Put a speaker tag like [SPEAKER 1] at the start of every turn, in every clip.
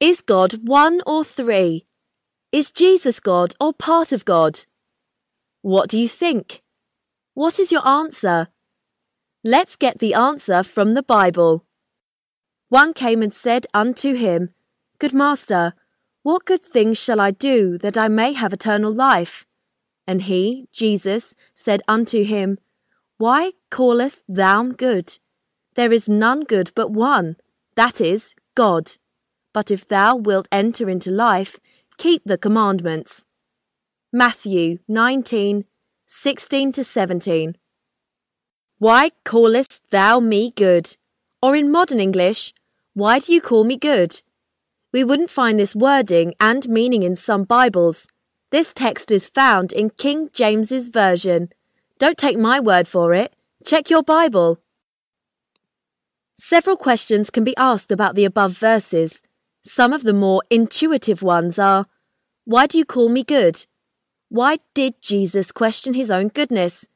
[SPEAKER 1] Is God one or three? Is Jesus God or part of God? What do you think? What is your answer? Let's get the answer from the Bible. One came and said unto him, Good master, what good things shall I do that I may have eternal life? And he, Jesus, said unto him, Why callest thou good? There is none good but one, that is, God. But if thou wilt enter into life, keep the commandments. Matthew 19, 16 to 17. Why callest thou me good? Or in modern English, why do you call me good? We wouldn't find this wording and meaning in some Bibles. This text is found in King James's Version. Don't take my word for it. Check your Bible. Several questions can be asked about the above verses. Some of the more intuitive ones are Why do you call me good? Why did Jesus question his own goodness?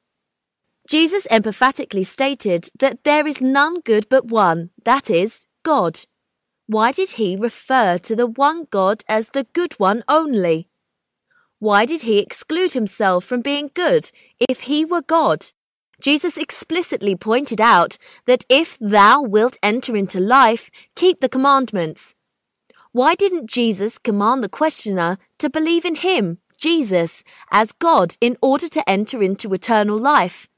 [SPEAKER 1] Jesus emphatically stated that there is none good but one, that is, God. Why did he refer to the one God as the good one only? Why did he exclude himself from being good if he were God? Jesus explicitly pointed out that if thou wilt enter into life, keep the commandments. Why didn't Jesus command the questioner to believe in him, Jesus, as God in order to enter into eternal life?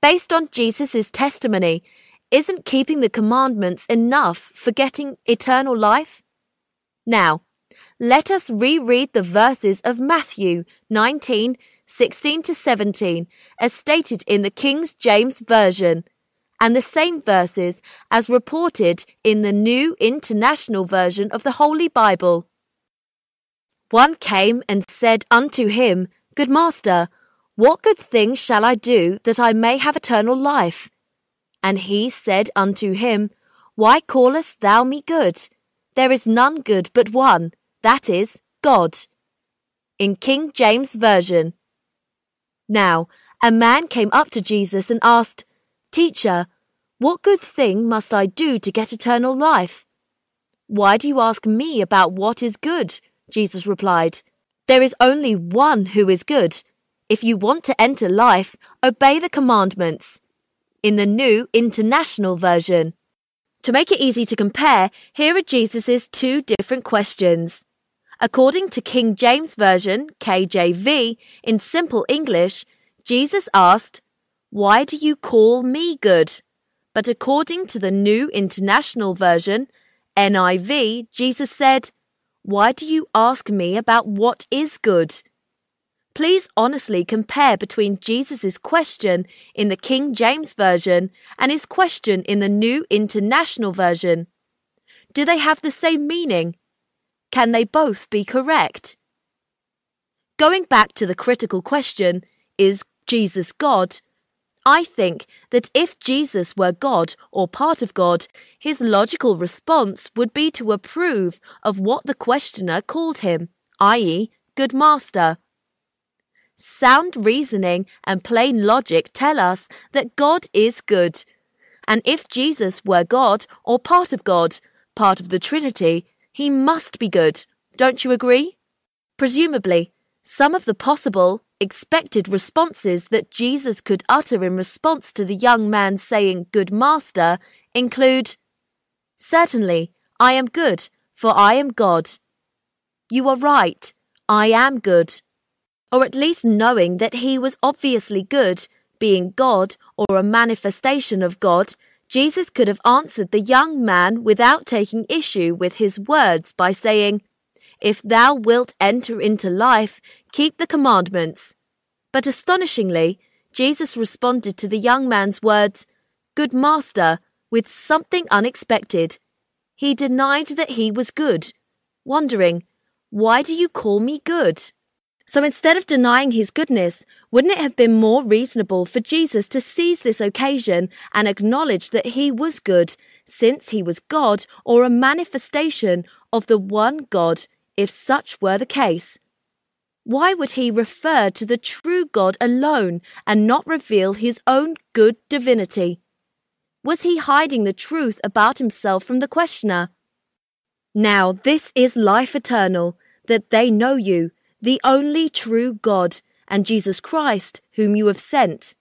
[SPEAKER 1] Based on Jesus' testimony, isn't keeping the commandments enough for getting eternal life? Now, let us reread the verses of Matthew 19 16 to 17, as stated in the King James Version, and the same verses as reported in the New International Version of the Holy Bible. One came and said unto him, Good Master, what good thing shall I do that I may have eternal life? And he said unto him, Why callest thou me good? There is none good but one, that is, God. In King James Version. Now, a man came up to Jesus and asked, Teacher, what good thing must I do to get eternal life? Why do you ask me about what is good? Jesus replied. There is only one who is good. If you want to enter life, obey the commandments. In the New International Version. To make it easy to compare, here are Jesus' two different questions. According to King James Version, KJV, in simple English, Jesus asked, Why do you call me good? But according to the New International Version, NIV, Jesus said, Why do you ask me about what is good? Please honestly compare between Jesus' question in the King James Version and his question in the New International Version. Do they have the same meaning? Can they both be correct? Going back to the critical question, is Jesus God? I think that if Jesus were God or part of God, his logical response would be to approve of what the questioner called him, i.e., good master. Sound reasoning and plain logic tell us that God is good. And if Jesus were God or part of God, part of the Trinity, he must be good. Don't you agree? Presumably, some of the possible, expected responses that Jesus could utter in response to the young man saying, Good Master, include Certainly, I am good, for I am God. You are right, I am good. Or at least knowing that he was obviously good, being God or a manifestation of God, Jesus could have answered the young man without taking issue with his words by saying, If thou wilt enter into life, keep the commandments. But astonishingly, Jesus responded to the young man's words, Good master, with something unexpected. He denied that he was good, wondering, Why do you call me good? So instead of denying his goodness, wouldn't it have been more reasonable for Jesus to seize this occasion and acknowledge that he was good, since he was God or a manifestation of the one God, if such were the case? Why would he refer to the true God alone and not reveal his own good divinity? Was he hiding the truth about himself from the questioner? Now this is life eternal, that they know you, the only true God, and Jesus Christ, whom you have sent.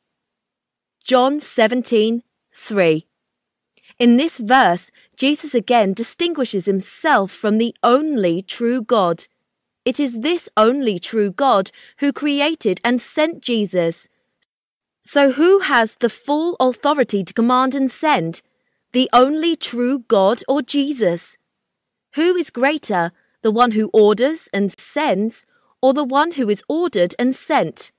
[SPEAKER 1] John 17, 3. In this verse, Jesus again distinguishes himself from the only true God. It is this only true God who created and sent Jesus. So, who has the full authority to command and send? The only true God or Jesus? Who is greater, the one who orders and sends, or the one who is ordered and sent?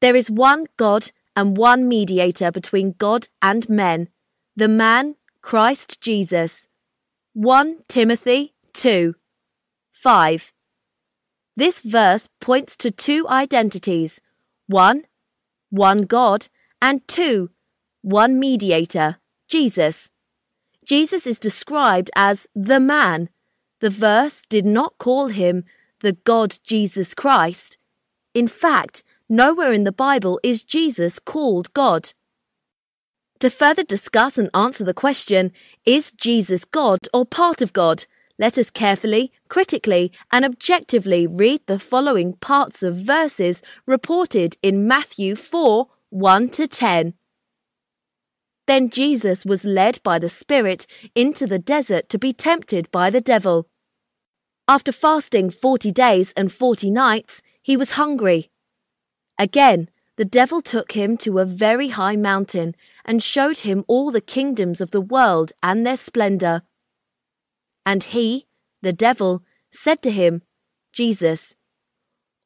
[SPEAKER 1] There is one God and one mediator between God and men, the man Christ Jesus. 1 Timothy 2 5. This verse points to two identities one, one God, and two, one mediator, Jesus. Jesus is described as the man. The verse did not call him the God Jesus Christ. In fact, nowhere in the Bible is Jesus called God. To further discuss and answer the question, is Jesus God or part of God? Let us carefully, critically, and objectively read the following parts of verses reported in Matthew 4 1 to 10. Then Jesus was led by the Spirit into the desert to be tempted by the devil. After fasting forty days and forty nights, he was hungry. Again, the devil took him to a very high mountain and showed him all the kingdoms of the world and their splendor. And he, the devil, said to him, Jesus,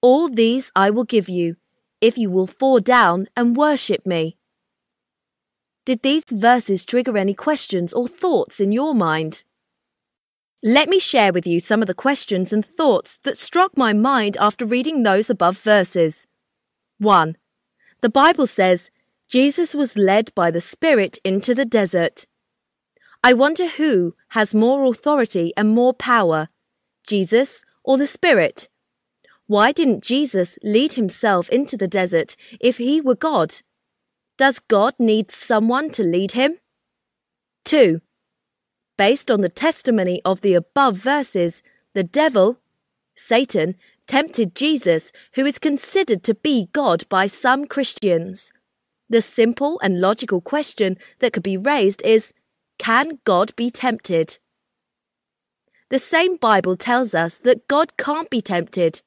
[SPEAKER 1] All these I will give you, if you will fall down and worship me. Did these verses trigger any questions or thoughts in your mind? Let me share with you some of the questions and thoughts that struck my mind after reading those above verses. 1. The Bible says, Jesus was led by the Spirit into the desert. I wonder who has more authority and more power, Jesus or the Spirit? Why didn't Jesus lead himself into the desert if he were God? Does God need someone to lead him? 2 based on the testimony of the above verses, the devil, Satan, tempted Jesus, who is considered to be God by some Christians. The simple and logical question that could be raised is Can God be tempted? The same Bible tells us that God can't be tempted.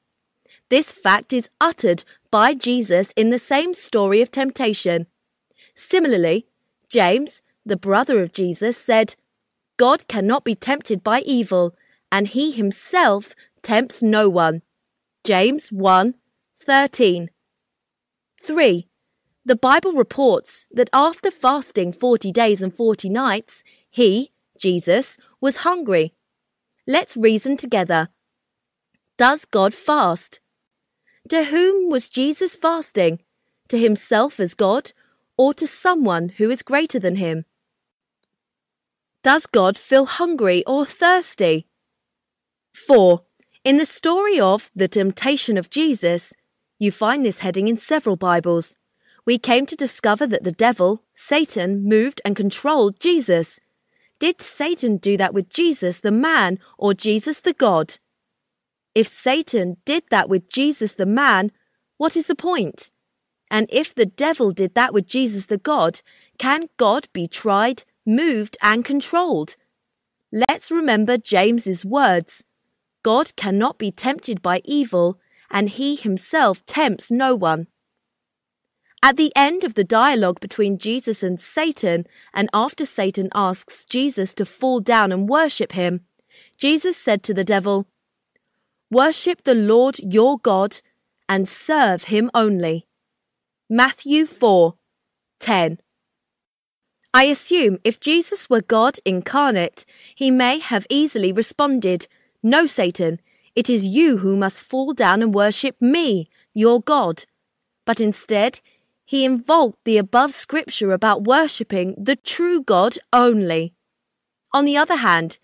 [SPEAKER 1] This fact is uttered by Jesus in the same story of temptation. Similarly, James, the brother of Jesus, said, God cannot be tempted by evil, and he himself tempts no one. James 1 13. 3. The Bible reports that after fasting 40 days and 40 nights, he, Jesus, was hungry. Let's reason together. Does God fast? To whom was Jesus fasting? To himself as God, or to someone who is greater than him? Does God feel hungry or thirsty? 4. In the story of the temptation of Jesus, you find this heading in several Bibles. We came to discover that the devil, Satan, moved and controlled Jesus. Did Satan do that with Jesus the man or Jesus the God? If Satan did that with Jesus the man, what is the point? And if the devil did that with Jesus the God, can God be tried, moved, and controlled. Let's remember James's words God cannot be tempted by evil, and he himself tempts no one. At the end of the dialogue between Jesus and Satan, and after Satan asks Jesus to fall down and worship him, Jesus said to the devil, Worship the Lord your God and serve him only. Matthew 4 10. I assume if Jesus were God incarnate, he may have easily responded, No, Satan, it is you who must fall down and worship me, your God. But instead, he invoked the above scripture about worshipping the true God only. On the other hand,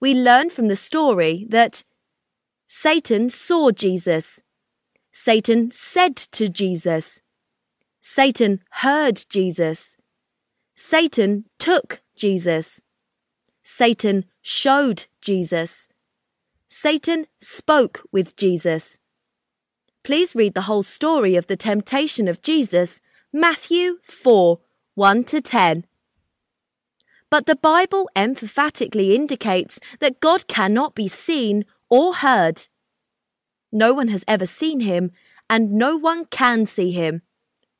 [SPEAKER 1] we learn from the story that Satan saw Jesus. Satan said to Jesus. Satan heard Jesus. Satan took Jesus. Satan showed Jesus. Satan spoke with Jesus. Please read the whole story of the temptation of Jesus, Matthew 4 1 to 10. But the Bible emphatically indicates that God cannot be seen or heard. No one has ever seen him, and no one can see him.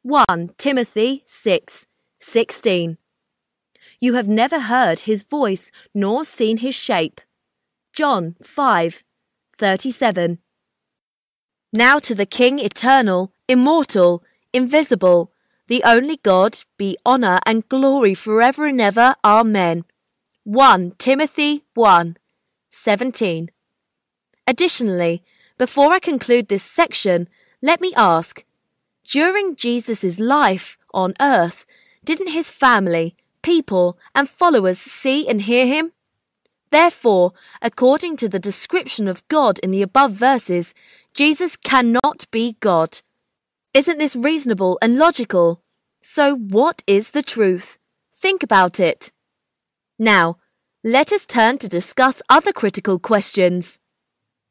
[SPEAKER 1] 1 Timothy 6 16. You have never heard his voice nor seen his shape. John 5 37. Now to the King eternal, immortal, invisible, the only God, be honour and glory forever and ever. Amen. 1 Timothy 1 17. Additionally, before I conclude this section, let me ask during Jesus' life on earth, didn't his family, people, and followers see and hear him? Therefore, according to the description of God in the above verses, Jesus cannot be God. Isn't this reasonable and logical? So, what is the truth? Think about it. Now, let us turn to discuss other critical questions.